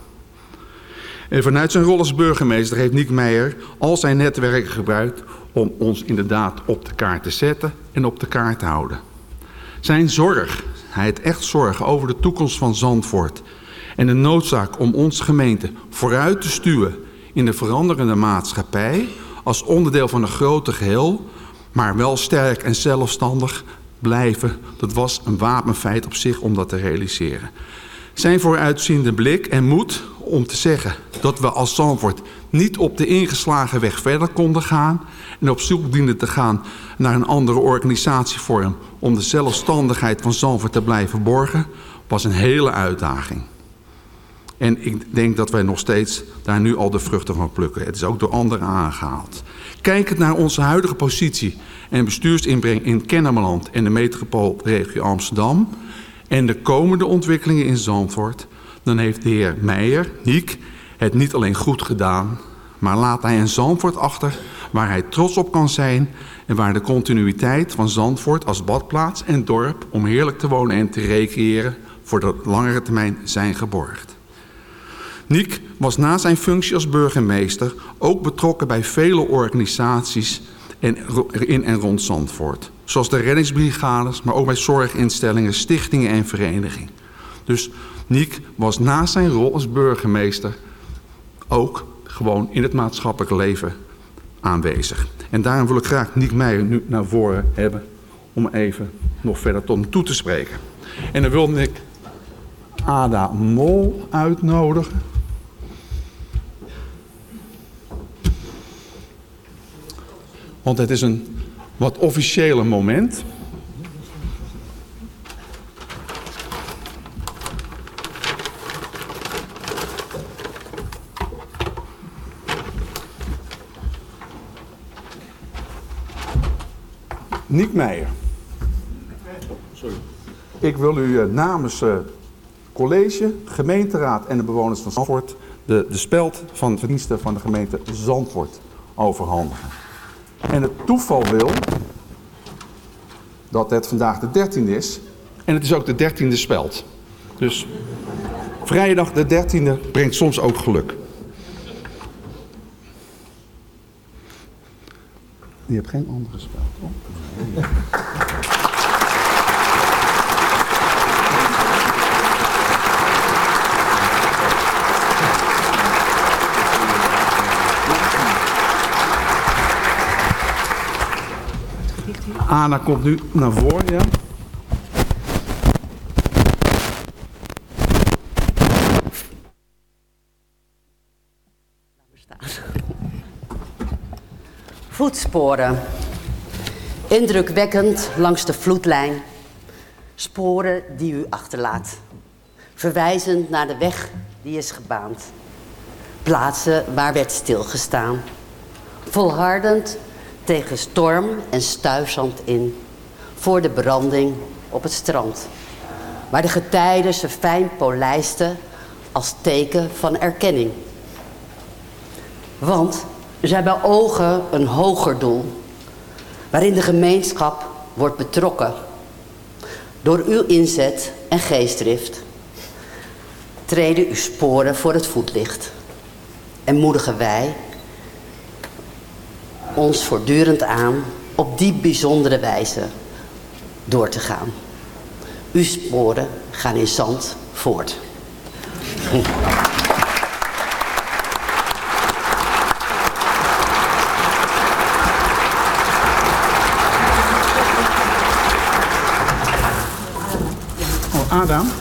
En vanuit zijn rol als burgemeester heeft Niek Meijer al zijn netwerken gebruikt om ons inderdaad op de kaart te zetten en op de kaart te houden. Zijn zorg, hij heeft echt zorgen over de toekomst van Zandvoort en de noodzaak om onze gemeente vooruit te stuwen in de veranderende maatschappij als onderdeel van een groter geheel, maar wel sterk en zelfstandig blijven, dat was een wapenfeit op zich om dat te realiseren. Zijn vooruitziende blik en moed om te zeggen dat we als Zandvoort niet op de ingeslagen weg verder konden gaan en op zoek dienden te gaan naar een andere organisatievorm om de zelfstandigheid van Zandvoort te blijven borgen, was een hele uitdaging. En ik denk dat wij nog steeds daar nu al de vruchten van plukken. Het is ook door anderen aangehaald. Kijkend naar onze huidige positie en bestuursinbreng in Kennemerland en de metropoolregio Amsterdam... en de komende ontwikkelingen in Zandvoort... dan heeft de heer Meijer, Niek, het niet alleen goed gedaan, maar laat hij een Zandvoort achter waar hij trots op kan zijn en waar de continuïteit van Zandvoort als badplaats en dorp om heerlijk te wonen en te recreëren voor de langere termijn zijn geborgd. Niek was na zijn functie als burgemeester ook betrokken bij vele organisaties in en rond Zandvoort. Zoals de reddingsbrigades, maar ook bij zorginstellingen, stichtingen en verenigingen. Dus Niek was na zijn rol als burgemeester ook gewoon in het maatschappelijk leven aanwezig. En daarom wil ik graag Niek Meijer nu naar voren hebben om even nog verder tot hem toe te spreken. En dan wilde ik Ada Mol uitnodigen. Want het is een wat officiële moment. Niek Meijer. Sorry. Ik wil u eh, namens eh, college, gemeenteraad en de bewoners van Zandvoort... de, de speld van verdiensten van de gemeente Zandvoort overhandigen. En het toeval wil dat het vandaag de 13e is. En het is ook de 13e speld. Dus vrijdag de 13e brengt soms ook geluk. Je hebt geen andere speld, toch? Anna komt nu naar voren, ja. Voetsporen. Indrukwekkend langs de vloedlijn. Sporen die u achterlaat. Verwijzend naar de weg die is gebaand. Plaatsen waar werd stilgestaan. Volhardend tegen storm en stuifzand in. Voor de branding op het strand. Waar de getijden ze fijn polijsten als teken van erkenning. Want zij beogen een hoger doel, waarin de gemeenschap wordt betrokken. Door uw inzet en geestdrift treden uw sporen voor het voetlicht. En moedigen wij ons voortdurend aan op die bijzondere wijze door te gaan. Uw sporen gaan in zand voort. Oh, Adam.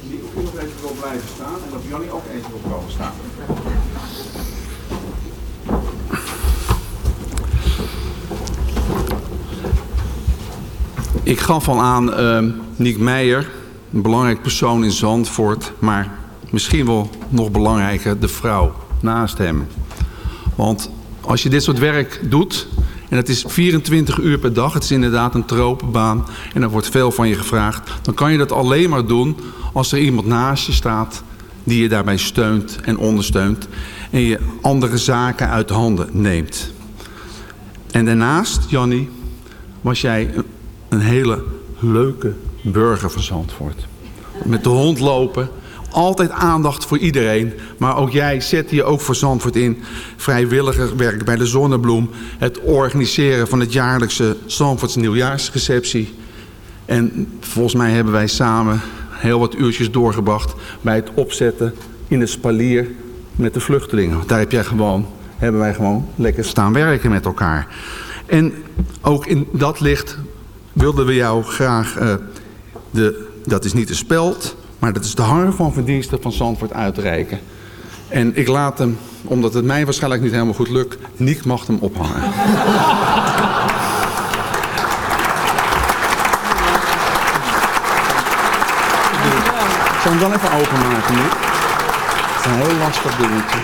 Die ook nog even blijven staan en dat Jannie ook even wil komen staan. Ik gaf al aan uh, Meijer, een belangrijk persoon in Zandvoort, maar misschien wel nog belangrijker, de vrouw naast hem. Want als je dit soort werk doet, en het is 24 uur per dag, het is inderdaad een tropenbaan en er wordt veel van je gevraagd, dan kan je dat alleen maar doen als er iemand naast je staat die je daarbij steunt en ondersteunt en je andere zaken uit de handen neemt. En daarnaast, Jannie, was jij een, hele leuke burger van Zandvoort. Met de hond lopen, altijd aandacht voor iedereen. Maar ook jij zette je ook voor Zandvoort in. Vrijwilligerswerk bij de Zonnebloem. Het organiseren van het jaarlijkse Zandvoorts nieuwjaarsreceptie. En volgens mij hebben wij samen heel wat uurtjes doorgebracht... bij het opzetten in het spalier met de vluchtelingen. Daar heb jij gewoon, hebben wij gewoon lekker staan werken met elkaar. En ook in dat licht wilden we jou graag... Uh, de, dat is niet de speld, maar dat is de hanger van verdiensten van Zandvoort uitreiken. En ik laat hem, omdat het mij waarschijnlijk niet helemaal goed lukt, Niek mag hem ophangen. Ik zal hem dan even openmaken nu. Het is een heel lastig dingetje.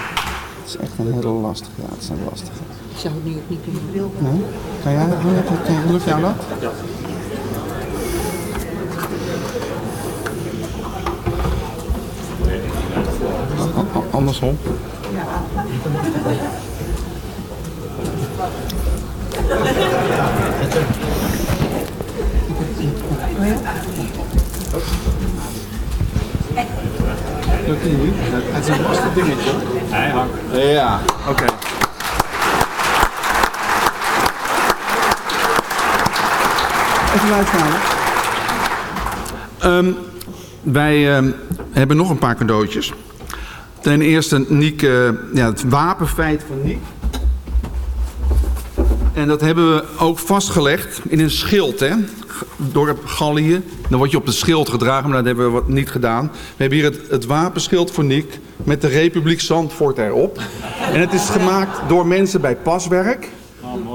Het is echt een heel lastig. Ja, het is een lastig. Ik zou het nu ook niet kunnen bril. Nee? Kan jij, kan, lukt jou dat? Ja. A- Andersom. Het is een lastig dingetje. Hij hangt. Ja, oké. Even luisteren. Ehm wij ehm, hebben nog een paar cadeautjes. Ten eerste eh, ja, het wapenfeit van Niek. En dat hebben we ook vastgelegd in een schild, hè? Dorp Gallië. Dan word je op het schild gedragen, maar dat hebben we niet gedaan. We hebben hier het, wapenschild voor Niek met de Republiek Zandvoort erop. En het is gemaakt door mensen bij Paswerk.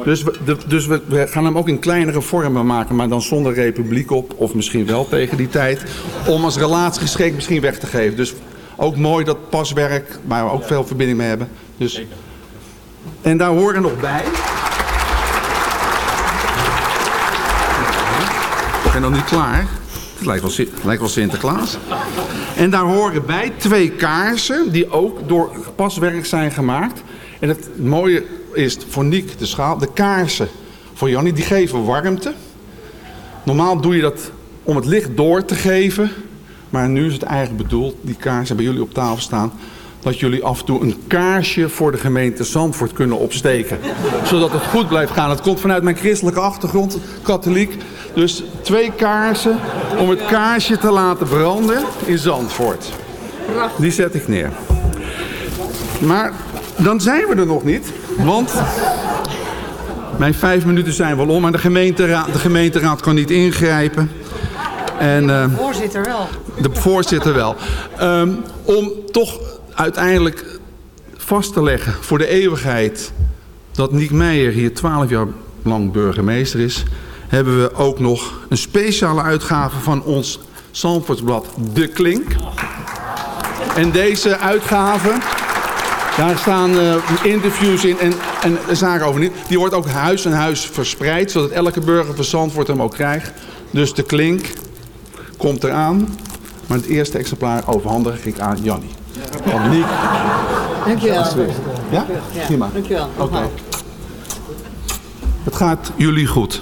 Dus, we, de- dus we, gaan hem ook in kleinere vormen maken, maar dan zonder republiek op. Of misschien wel tegen die tijd. Om als relatiegeschenk misschien weg te geven. Dus ook mooi dat paswerk, waar we ook veel verbinding mee hebben. Dus, en daar horen nog bij. Ben nog niet klaar. Het lijkt wel, lijkt wel Sinterklaas. En daar horen bij twee kaarsen die ook door paswerk zijn gemaakt. En het mooie is voor Niek de schaal, de kaarsen voor Jannie, die geven warmte. Normaal doe je dat om het licht door te geven. Maar nu is het eigenlijk bedoeld, die kaarsen bij jullie op tafel staan... dat jullie af en toe een kaarsje voor de gemeente Zandvoort kunnen opsteken. Zodat het goed blijft gaan. Het komt vanuit mijn christelijke achtergrond, katholiek. Dus twee kaarsen om het kaarsje te laten branden in Zandvoort. Die zet ik neer. Maar dan zijn we er nog niet. Want mijn vijf minuten zijn wel om. Maar de gemeenteraad, de gemeenteraad kan niet ingrijpen. En, eh, Voorzitter wel. de voorzitter wel. Ehm, om toch uiteindelijk vast te leggen voor de eeuwigheid dat Niek Meijer hier 12 jaar lang burgemeester is, hebben we ook nog een speciale uitgave van ons Zandvoortsblad De Klink. En deze uitgave, daar staan eh, interviews in en, en zaken over niet. Die wordt ook huis aan huis verspreid, zodat elke burger van Zandvoort hem ook krijgt. Dus De Klink komt eraan. Maar het eerste exemplaar overhandig ik aan Jannie. Van Niek. Dankjewel. Ja? Prima. Dankjewel. Oké. Het gaat jullie goed.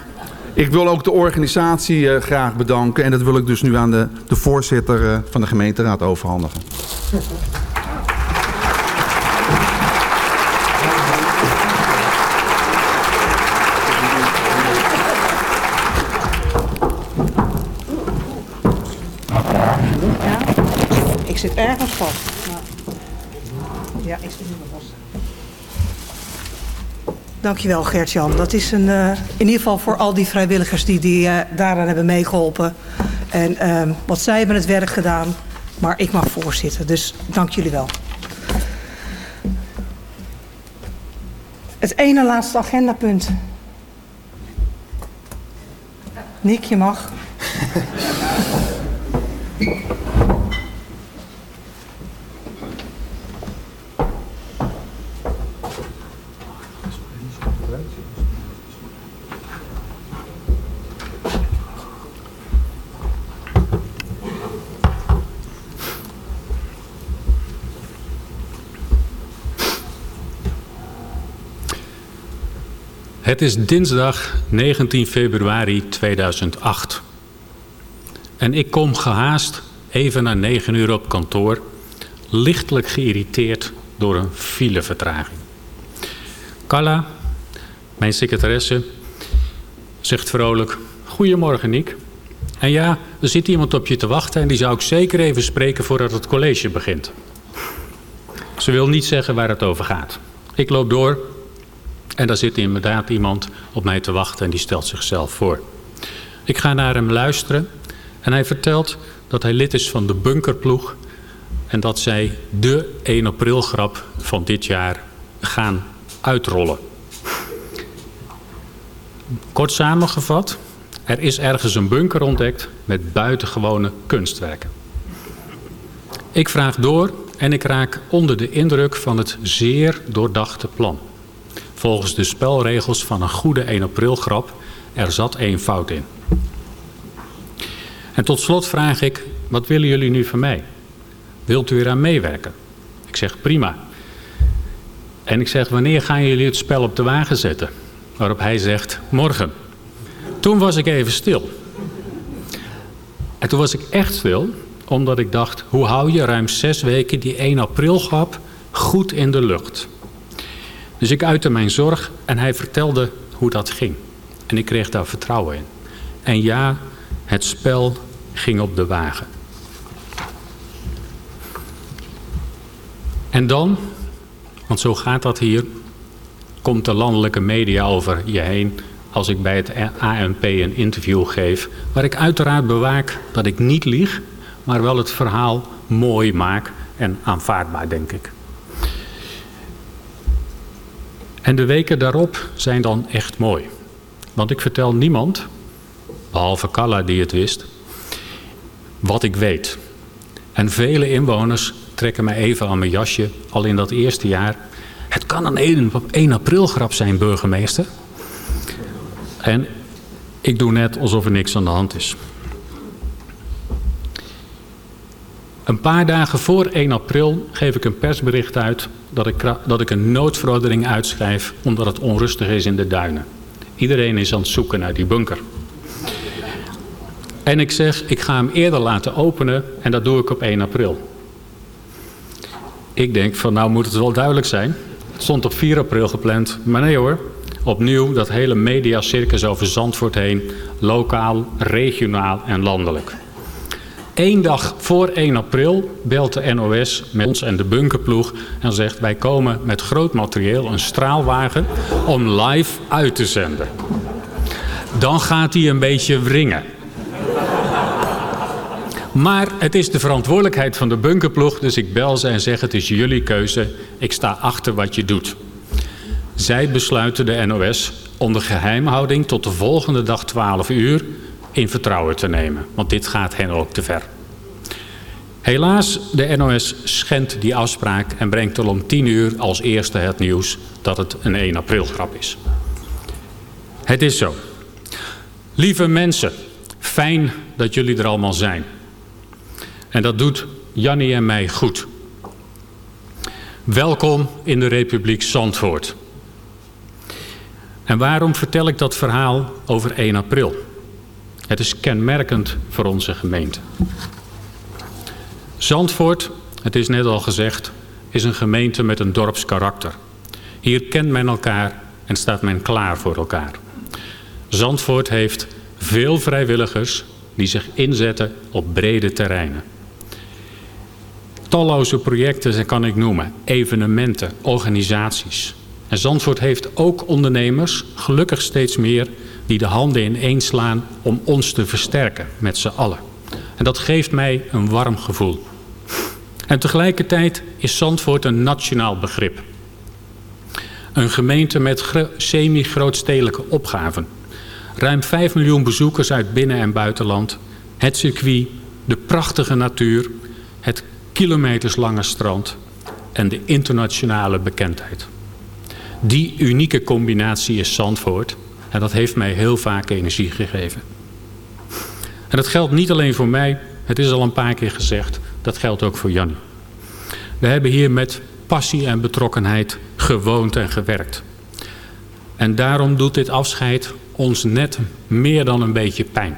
ik wil ook de organisatie eh, graag bedanken. En dat wil ik dus nu aan de, de voorzitter eh, van de gemeenteraad overhandigen. Ik zit ergens vast. Ja, ik zit nu vast. Dankjewel Gert-Jan. Dat is een, eh, in ieder geval voor al die vrijwilligers die, die eh, daaraan hebben meegeholpen. En ehm, wat zij hebben het werk gedaan, maar ik mag voorzitten. Dus dank jullie wel. Het ene laatste agendapunt. Niek, je mag. Het is dinsdag 19 februari 2008. En ik kom gehaast even na 9 uur op kantoor, lichtelijk geïrriteerd door een filevertraging. Carla, mijn secretaresse, zegt vrolijk: Goedemorgen, Niek. En ja, er zit iemand op je te wachten en die zou ik zeker even spreken voordat het college begint. Ze wil niet zeggen waar het over gaat. Ik loop door en daar zit inderdaad iemand op mij te wachten en die stelt zichzelf voor. Ik ga naar hem luisteren en hij vertelt dat hij lid is van de bunkerploeg en dat zij de 1 april grap van dit jaar gaan uitrollen. Kort samengevat, er is ergens een bunker ontdekt met buitengewone kunstwerken. Ik vraag door en ik raak onder de indruk van het zeer doordachte plan. Volgens de spelregels van een goede 1 april grap, er zat één fout in. En tot slot vraag ik, wat willen jullie nu van mij? Wilt u eraan meewerken? Ik zeg prima. En ik zeg, wanneer gaan jullie het spel op de wagen zetten? Waarop hij zegt, morgen. Toen was ik even stil. En toen was ik echt stil, omdat ik dacht, hoe hou je ruim zes weken die 1 april grap goed in de lucht? Dus ik uitte mijn zorg en hij vertelde hoe dat ging. En ik kreeg daar vertrouwen in. En ja, het spel ging op de wagen. En dan, want zo gaat dat hier, komt de landelijke media over je heen als ik bij het ANP een interview geef, waar ik uiteraard bewaak dat ik niet lieg, maar wel het verhaal mooi maak en aanvaardbaar, denk ik. En de weken daarop zijn dan echt mooi. Want ik vertel niemand, behalve Kalla die het wist, wat ik weet. En vele inwoners trekken mij even aan mijn jasje, al in dat eerste jaar. Het kan een 1, 1 april grap zijn, burgemeester. En ik doe net alsof er niks aan de hand is. Een paar dagen voor 1 april geef ik een persbericht uit dat ik, dat ik een noodverordening uitschrijf omdat het onrustig is in de duinen. Iedereen is aan het zoeken naar die bunker. En ik zeg, ik ga hem eerder laten openen en dat doe ik op 1 april. Ik denk van nou moet het wel duidelijk zijn. Het stond op 4 april gepland, maar nee hoor. Opnieuw dat hele mediacircus over Zandvoort heen, lokaal, regionaal en landelijk. Eén dag voor 1 april belt de NOS met ons en de bunkerploeg en zegt wij komen met groot materieel, een straalwagen, om live uit te zenden. Dan gaat hij een beetje wringen. Maar het is de verantwoordelijkheid van de bunkerploeg, dus ik bel ze en zeg het is jullie keuze. Ik sta achter wat je doet. Zij besluiten de NOS onder geheimhouding tot de volgende dag 12 uur in vertrouwen te nemen. Want dit gaat hen ook te ver. Helaas, de NOS schendt die afspraak en brengt al om 10 uur als eerste het nieuws dat het een 1 april grap is. Het is zo. Lieve mensen, fijn dat jullie er allemaal zijn. En dat doet Jannie en mij goed. Welkom in de Republiek Zandvoort. En waarom vertel ik dat verhaal over 1 april? Het is kenmerkend voor onze gemeente. Zandvoort, het is net al gezegd, is een gemeente met een dorpskarakter. Hier kent men elkaar en staat men klaar voor elkaar. Zandvoort heeft veel vrijwilligers die zich inzetten op brede terreinen. Talloze projecten kan ik noemen, evenementen, organisaties. En Zandvoort heeft ook ondernemers, gelukkig steeds meer, die de handen ineen slaan om ons te versterken met z'n allen. En dat geeft mij een warm gevoel. En tegelijkertijd is Zandvoort een nationaal begrip. Een gemeente met semi-grootstedelijke opgaven. Ruim 5 miljoen bezoekers uit binnen- en buitenland. Het circuit, de prachtige natuur, het kilometerslange strand en de internationale bekendheid. Die unieke combinatie is Zandvoort en dat heeft mij heel vaak energie gegeven. En dat geldt niet alleen voor mij, het is al een paar keer gezegd, dat geldt ook voor Jannie. We hebben hier met passie en betrokkenheid gewoond en gewerkt. En daarom doet dit afscheid ons net meer dan een beetje pijn.